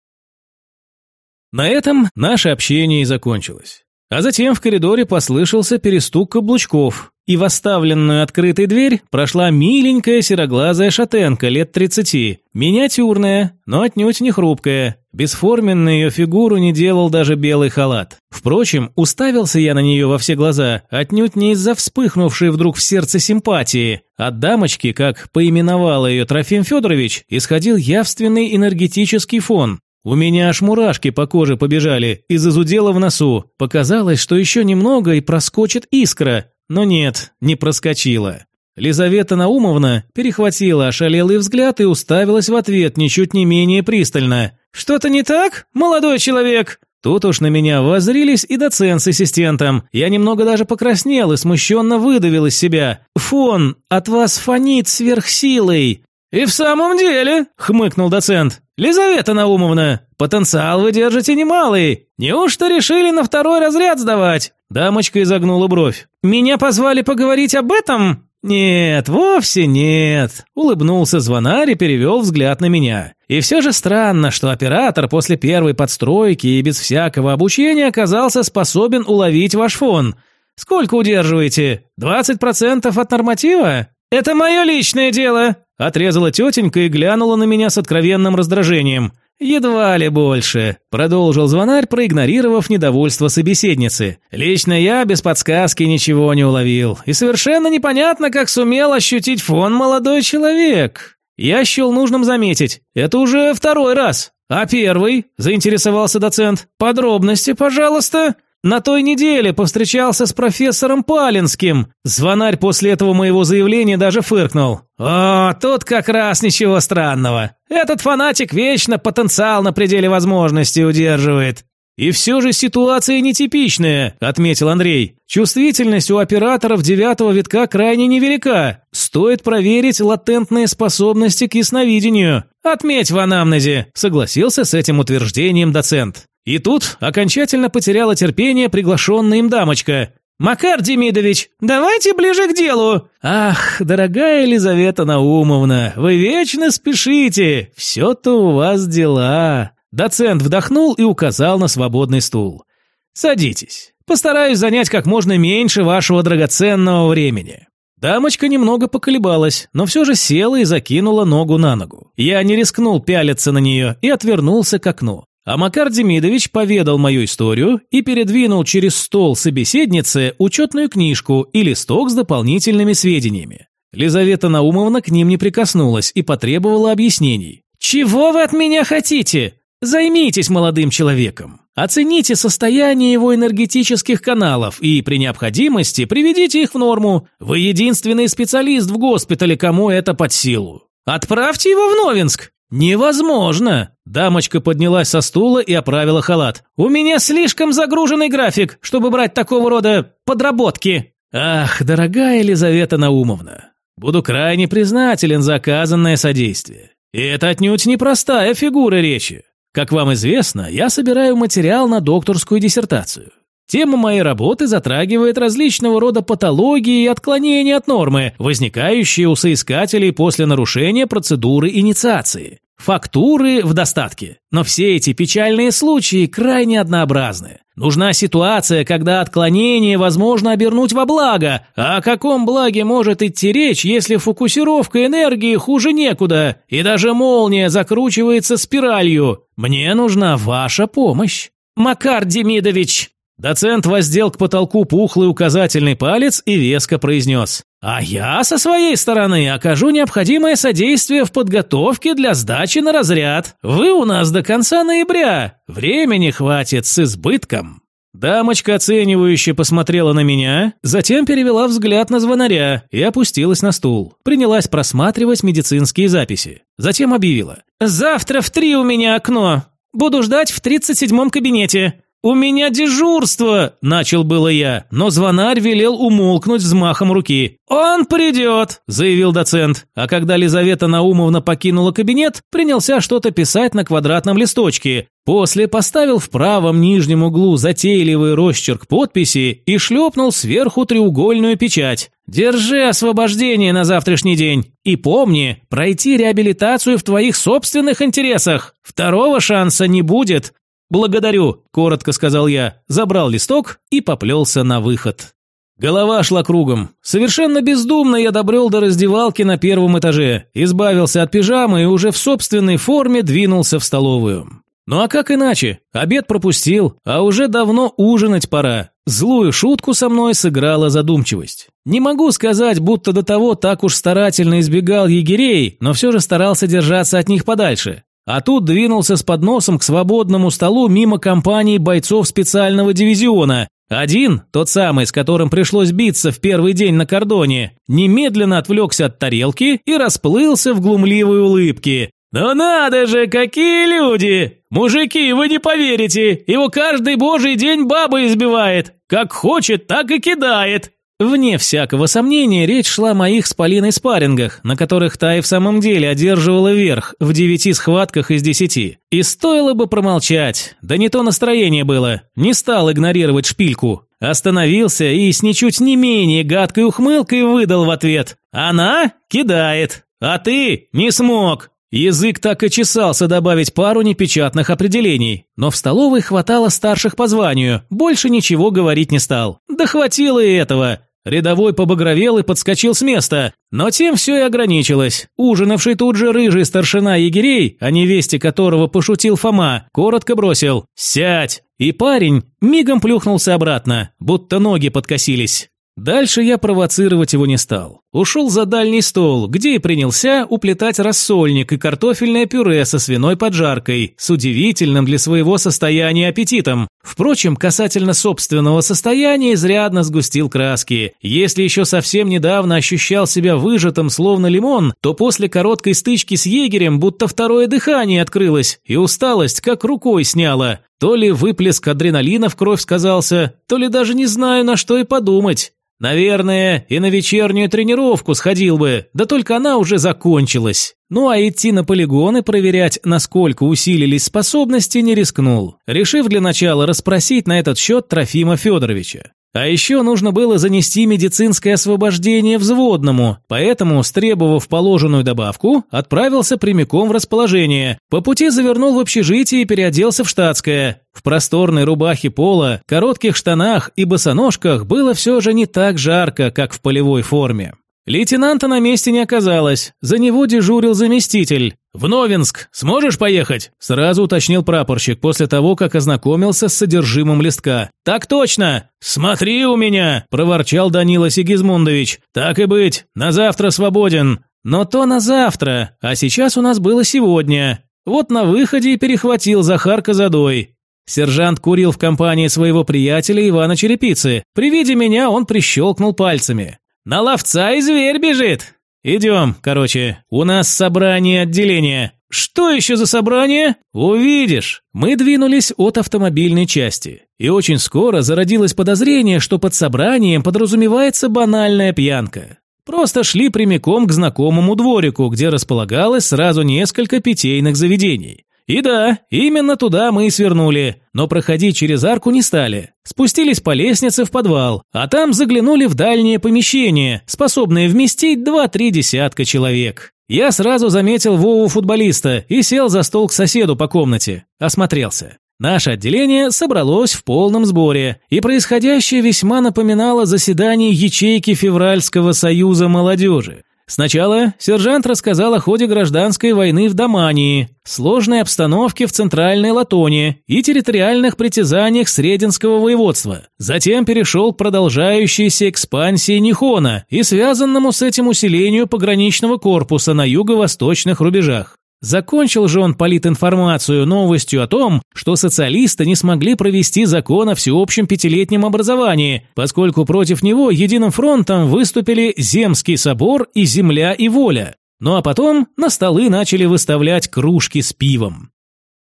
S1: На этом наше общение и закончилось. А затем в коридоре послышался перестук каблучков, и в оставленную открытой дверь прошла миленькая сероглазая шатенка лет 30, миниатюрная, но отнюдь не хрупкая. Бесформенную ее фигуру не делал даже белый халат. Впрочем, уставился я на нее во все глаза, отнюдь не из-за вспыхнувшей вдруг в сердце симпатии. От дамочки, как поименовала ее Трофим Федорович, исходил явственный энергетический фон. У меня аж мурашки по коже побежали и зазудело в носу. Показалось, что еще немного и проскочит искра, но нет, не проскочила. Лизавета Наумовна перехватила ошалелый взгляд и уставилась в ответ ничуть не менее пристально. «Что-то не так, молодой человек?» Тут уж на меня воззрились и доцент с ассистентом. Я немного даже покраснел и смущенно выдавил из себя. «Фон, от вас фонит сверхсилой!» «И в самом деле», — хмыкнул доцент, — «Лизавета Наумовна, потенциал вы держите немалый. Неужто решили на второй разряд сдавать?» Дамочка изогнула бровь. «Меня позвали поговорить об этом?» «Нет, вовсе нет», — улыбнулся звонарь и перевел взгляд на меня. «И все же странно, что оператор после первой подстройки и без всякого обучения оказался способен уловить ваш фон. Сколько удерживаете? 20% от норматива?» «Это мое личное дело», – отрезала тетенька и глянула на меня с откровенным раздражением. «Едва ли больше», – продолжил звонарь, проигнорировав недовольство собеседницы. «Лично я без подсказки ничего не уловил. И совершенно непонятно, как сумел ощутить фон молодой человек. Я счел нужным заметить. Это уже второй раз. А первый?» – заинтересовался доцент. «Подробности, пожалуйста». На той неделе повстречался с профессором Палинским. Звонарь после этого моего заявления даже фыркнул. О, тут как раз ничего странного. Этот фанатик вечно потенциал на пределе возможностей удерживает. «И все же ситуация нетипичная», – отметил Андрей. «Чувствительность у операторов девятого витка крайне невелика. Стоит проверить латентные способности к ясновидению. Отметь в анамнезе», – согласился с этим утверждением доцент. И тут окончательно потеряла терпение приглашенная им дамочка. «Макар Демидович, давайте ближе к делу!» «Ах, дорогая Елизавета Наумовна, вы вечно спешите, все-то у вас дела!» Доцент вдохнул и указал на свободный стул. «Садитесь. Постараюсь занять как можно меньше вашего драгоценного времени». Дамочка немного поколебалась, но все же села и закинула ногу на ногу. Я не рискнул пялиться на нее и отвернулся к окну. А Макар Демидович поведал мою историю и передвинул через стол собеседницы учетную книжку и листок с дополнительными сведениями. Лизавета Наумовна к ним не прикоснулась и потребовала объяснений. «Чего вы от меня хотите? Займитесь молодым человеком. Оцените состояние его энергетических каналов и, при необходимости, приведите их в норму. Вы единственный специалист в госпитале, кому это под силу. Отправьте его в Новинск. «Невозможно!» Дамочка поднялась со стула и оправила халат. «У меня слишком загруженный график, чтобы брать такого рода подработки!» «Ах, дорогая Елизавета Наумовна, буду крайне признателен за оказанное содействие. И это отнюдь непростая фигура речи. Как вам известно, я собираю материал на докторскую диссертацию. Тема моей работы затрагивает различного рода патологии и отклонения от нормы, возникающие у соискателей после нарушения процедуры инициации. Фактуры в достатке. Но все эти печальные случаи крайне однообразны. Нужна ситуация, когда отклонение возможно обернуть во благо. А о каком благе может идти речь, если фокусировка энергии хуже некуда, и даже молния закручивается спиралью? Мне нужна ваша помощь. Макар Демидович, Доцент воздел к потолку пухлый указательный палец и веско произнес. «А я, со своей стороны, окажу необходимое содействие в подготовке для сдачи на разряд. Вы у нас до конца ноября. Времени хватит с избытком». Дамочка оценивающе посмотрела на меня, затем перевела взгляд на звонаря и опустилась на стул. Принялась просматривать медицинские записи. Затем объявила. «Завтра в три у меня окно. Буду ждать в тридцать седьмом кабинете. «У меня дежурство!» – начал было я, но звонарь велел умолкнуть взмахом руки. «Он придет!» – заявил доцент. А когда Лизавета Наумовна покинула кабинет, принялся что-то писать на квадратном листочке. После поставил в правом нижнем углу затейливый росчерк подписи и шлепнул сверху треугольную печать. «Держи освобождение на завтрашний день. И помни, пройти реабилитацию в твоих собственных интересах. Второго шанса не будет. «Благодарю», – коротко сказал я, забрал листок и поплелся на выход. Голова шла кругом. Совершенно бездумно я добрел до раздевалки на первом этаже, избавился от пижамы и уже в собственной форме двинулся в столовую. Ну а как иначе? Обед пропустил, а уже давно ужинать пора. Злую шутку со мной сыграла задумчивость. Не могу сказать, будто до того так уж старательно избегал егерей, но все же старался держаться от них подальше. А тут двинулся с подносом к свободному столу мимо компании бойцов специального дивизиона, один, тот самый, с которым пришлось биться в первый день на кордоне, немедленно отвлекся от тарелки и расплылся в глумливой улыбке. «Ну надо же, какие люди! Мужики, вы не поверите, его каждый божий день баба избивает. Как хочет, так и кидает. Вне всякого сомнения, речь шла о моих с Полиной спаррингах, на которых та и в самом деле одерживала верх в девяти схватках из десяти. И стоило бы промолчать, да не то настроение было, не стал игнорировать шпильку. Остановился и с ничуть не менее гадкой ухмылкой выдал в ответ «Она кидает, а ты не смог». Язык так и чесался добавить пару непечатных определений, но в столовой хватало старших по званию, больше ничего говорить не стал. Да хватило и этого. Рядовой побагровел и подскочил с места, но тем все и ограничилось. Ужинавший тут же рыжий старшина егерей, о невесте которого пошутил Фома, коротко бросил «Сядь!» И парень мигом плюхнулся обратно, будто ноги подкосились. Дальше я провоцировать его не стал. Ушел за дальний стол, где и принялся уплетать рассольник и картофельное пюре со свиной поджаркой, с удивительным для своего состояния аппетитом. Впрочем, касательно собственного состояния изрядно сгустил краски. Если еще совсем недавно ощущал себя выжатым, словно лимон, то после короткой стычки с егерем будто второе дыхание открылось, и усталость как рукой сняла. То ли выплеск адреналина в кровь сказался, то ли даже не знаю, на что и подумать. Наверное, и на вечернюю тренировку сходил бы, да только она уже закончилась. Ну а идти на полигоны проверять, насколько усилились способности, не рискнул, решив для начала расспросить на этот счет Трофима Федоровича. А еще нужно было занести медицинское освобождение взводному, поэтому, стребовав положенную добавку, отправился прямиком в расположение. По пути завернул в общежитие и переоделся в штатское. В просторной рубахе пола, коротких штанах и босоножках было все же не так жарко, как в полевой форме. Лейтенанта на месте не оказалось, за него дежурил заместитель. «В Новинск сможешь поехать?» – сразу уточнил прапорщик после того, как ознакомился с содержимым листка. «Так точно! Смотри у меня!» – проворчал Данила Сигизмундович. «Так и быть, на завтра свободен». «Но то на завтра, а сейчас у нас было сегодня». Вот на выходе и перехватил Захар Казадой. Сержант курил в компании своего приятеля Ивана Черепицы. При виде меня он прищелкнул пальцами. На ловца и зверь бежит. Идем, короче, у нас собрание отделения. Что еще за собрание? Увидишь. Мы двинулись от автомобильной части. И очень скоро зародилось подозрение, что под собранием подразумевается банальная пьянка. Просто шли прямиком к знакомому дворику, где располагалось сразу несколько питейных заведений. И да, именно туда мы и свернули, но проходить через арку не стали. Спустились по лестнице в подвал, а там заглянули в дальнее помещение, способное вместить два-три десятка человек. Я сразу заметил Вову футболиста и сел за стол к соседу по комнате. Осмотрелся. Наше отделение собралось в полном сборе, и происходящее весьма напоминало заседание ячейки Февральского союза молодежи. Сначала сержант рассказал о ходе гражданской войны в Домании, сложной обстановке в Центральной Латоне и территориальных притязаниях Срединского воеводства. Затем перешел к продолжающейся экспансии Нихона и связанному с этим усилению пограничного корпуса на юго-восточных рубежах. Закончил же он политинформацию новостью о том, что социалисты не смогли провести закон о всеобщем пятилетнем образовании, поскольку против него единым фронтом выступили Земский собор и Земля и воля. Ну а потом на столы начали выставлять кружки с пивом.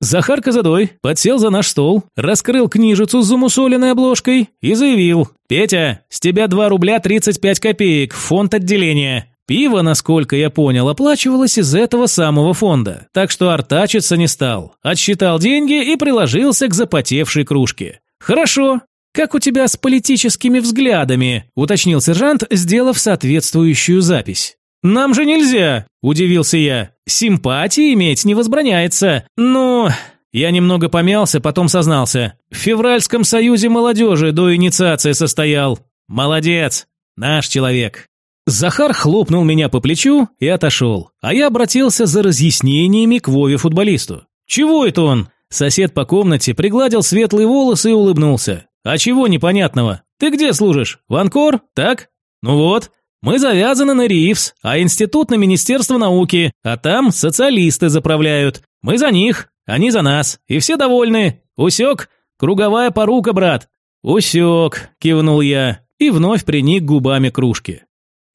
S1: Захар Казадой подсел за наш стол, раскрыл книжицу с замусоленной обложкой и заявил «Петя, с тебя 2 рубля 35 копеек, фонд отделения. Пиво, насколько я понял, оплачивалось из этого самого фонда, так что артачиться не стал. Отсчитал деньги и приложился к запотевшей кружке. «Хорошо. Как у тебя с политическими взглядами?» – уточнил сержант, сделав соответствующую запись. «Нам же нельзя!» – удивился я. «Симпатии иметь не возбраняется. Но...» Я немного помялся, потом сознался. В Февральском союзе молодежи до инициации состоял. Молодец, наш человек. Захар хлопнул меня по плечу и отошел, а я обратился за разъяснениями к Вове-футболисту. «Чего это он?» Сосед по комнате пригладил светлые волосы и улыбнулся. «А чего непонятного? Ты где служишь? В Анкор? Так? Ну вот. Мы завязаны на РИФС, а институт на Министерство науки, а там социалисты заправляют. Мы за них, они за нас, и все довольны. Усек? Круговая порука, брат». «Усек», – кивнул я и вновь приник губами кружки.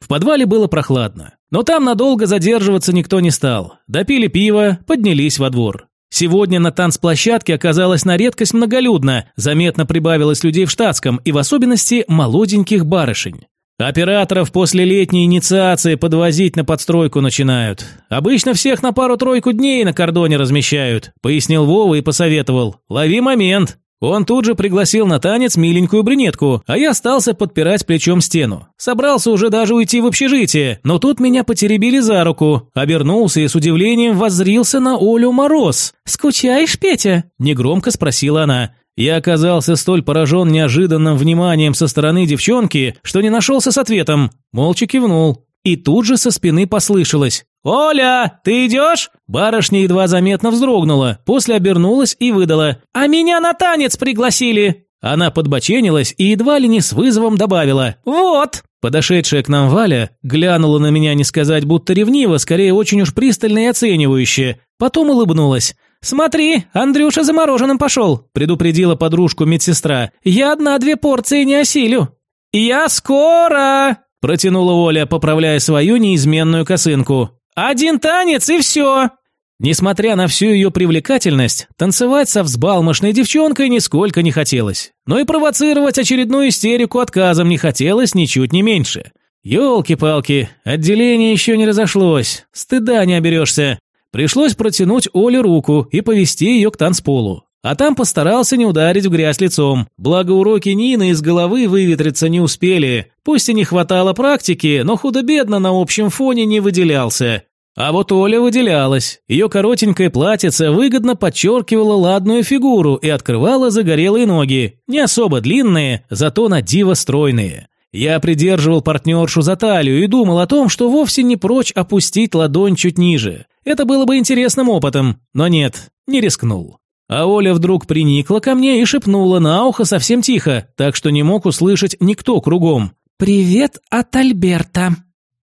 S1: В подвале было прохладно, но там надолго задерживаться никто не стал. Допили пиво, поднялись во двор. Сегодня на танцплощадке оказалось на редкость многолюдно, заметно прибавилось людей в штатском и в особенности молоденьких барышень. Операторов после летней инициации подвозить на подстройку начинают. Обычно всех на пару-тройку дней на кордоне размещают, пояснил Вова и посоветовал. Лови момент. Он тут же пригласил на танец миленькую брюнетку, а я остался подпирать плечом стену. Собрался уже даже уйти в общежитие, но тут меня потеребили за руку. Обернулся и с удивлением воззрился на Олю Мороз. «Скучаешь, Петя?» – негромко спросила она. Я оказался столь поражен неожиданным вниманием со стороны девчонки, что не нашелся с ответом. Молча кивнул. И тут же со спины послышалось. «Оля, ты идешь?» Барышня едва заметно вздрогнула, после обернулась и выдала. «А меня на танец пригласили!» Она подбоченилась и едва ли не с вызовом добавила. «Вот!» Подошедшая к нам Валя глянула на меня не сказать будто ревниво, скорее очень уж пристально и оценивающе. Потом улыбнулась. «Смотри, Андрюша замороженным пошел», – предупредила подружку медсестра. «Я одна-две порции не осилю». «Я скоро!» – протянула Оля, поправляя свою неизменную косынку. Один танец и все!» Несмотря на всю ее привлекательность, танцевать со взбалмошной девчонкой нисколько не хотелось. Но и провоцировать очередную истерику отказом не хотелось ничуть не меньше. Ёлки-палки, отделение еще не разошлось, стыда не оберешься. Пришлось протянуть Оле руку и повести ее к танцполу. А там постарался не ударить в грязь лицом. Благо уроки Нины из головы выветриться не успели. Пусть и не хватало практики, но худо-бедно на общем фоне не выделялся. А вот Оля выделялась. Ее коротенькое платьице выгодно подчеркивало ладную фигуру и открывало загорелые ноги. Не особо длинные, зато на диво стройные. Я придерживал партнершу за талию и думал о том, что вовсе не прочь опустить ладонь чуть ниже. Это было бы интересным опытом, но нет, не рискнул. А Оля вдруг приникла ко мне и шепнула на ухо совсем тихо, так что не мог услышать никто кругом. «Привет от Альберта».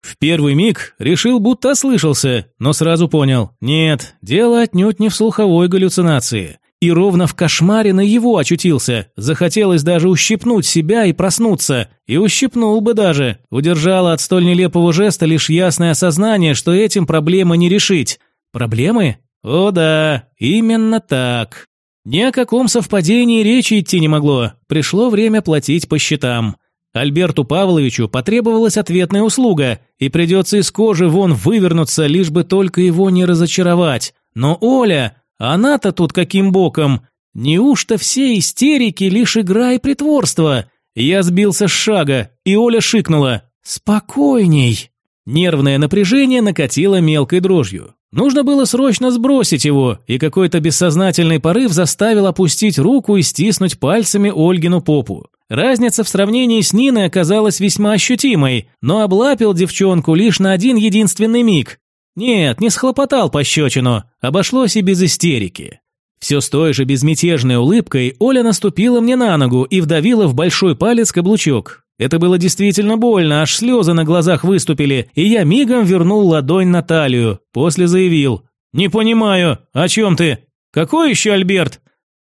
S1: В первый миг решил, будто ослышался, но сразу понял. Нет, дело отнюдь не в слуховой галлюцинации. И ровно в кошмаре на его очутился. Захотелось даже ущипнуть себя и проснуться. И ущипнул бы даже. Удержало от столь нелепого жеста лишь ясное осознание, что этим проблемы не решить. Проблемы? О да, именно так. Ни о каком совпадении речи идти не могло. Пришло время платить по счетам. Альберту Павловичу потребовалась ответная услуга, и придется из кожи вон вывернуться, лишь бы только его не разочаровать. Но Оля, она-то тут каким боком? Неужто все истерики лишь игра и притворство? Я сбился с шага, и Оля шикнула. «Спокойней!» Нервное напряжение накатило мелкой дрожью. Нужно было срочно сбросить его, и какой-то бессознательный порыв заставил опустить руку и стиснуть пальцами Ольгину попу. Разница в сравнении с Ниной оказалась весьма ощутимой, но облапил девчонку лишь на один единственный миг. Нет, не схлопотал пощечину, обошлось и без истерики. Все с той же безмятежной улыбкой Оля наступила мне на ногу и вдавила в большой палец каблучок. Это было действительно больно, аж слезы на глазах выступили, и я мигом вернул ладонь на талию. После заявил. «Не понимаю, о чем ты? Какой еще Альберт?»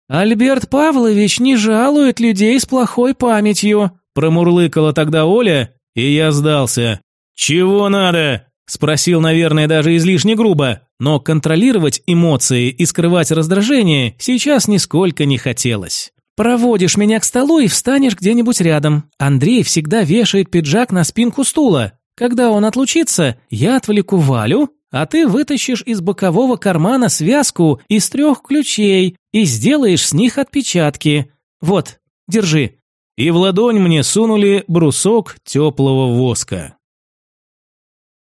S1: «Альберт Павлович не жалует людей с плохой памятью», промурлыкала тогда Оля, и я сдался. «Чего надо?» Спросил, наверное, даже излишне грубо, но контролировать эмоции и скрывать раздражение сейчас нисколько не хотелось. Проводишь меня к столу и встанешь где-нибудь рядом. Андрей всегда вешает пиджак на спинку стула. Когда он отлучится, я отвлеку Валю, а ты вытащишь из бокового кармана связку из трех ключей и сделаешь с них отпечатки. Вот, держи». И в ладонь мне сунули брусок теплого воска.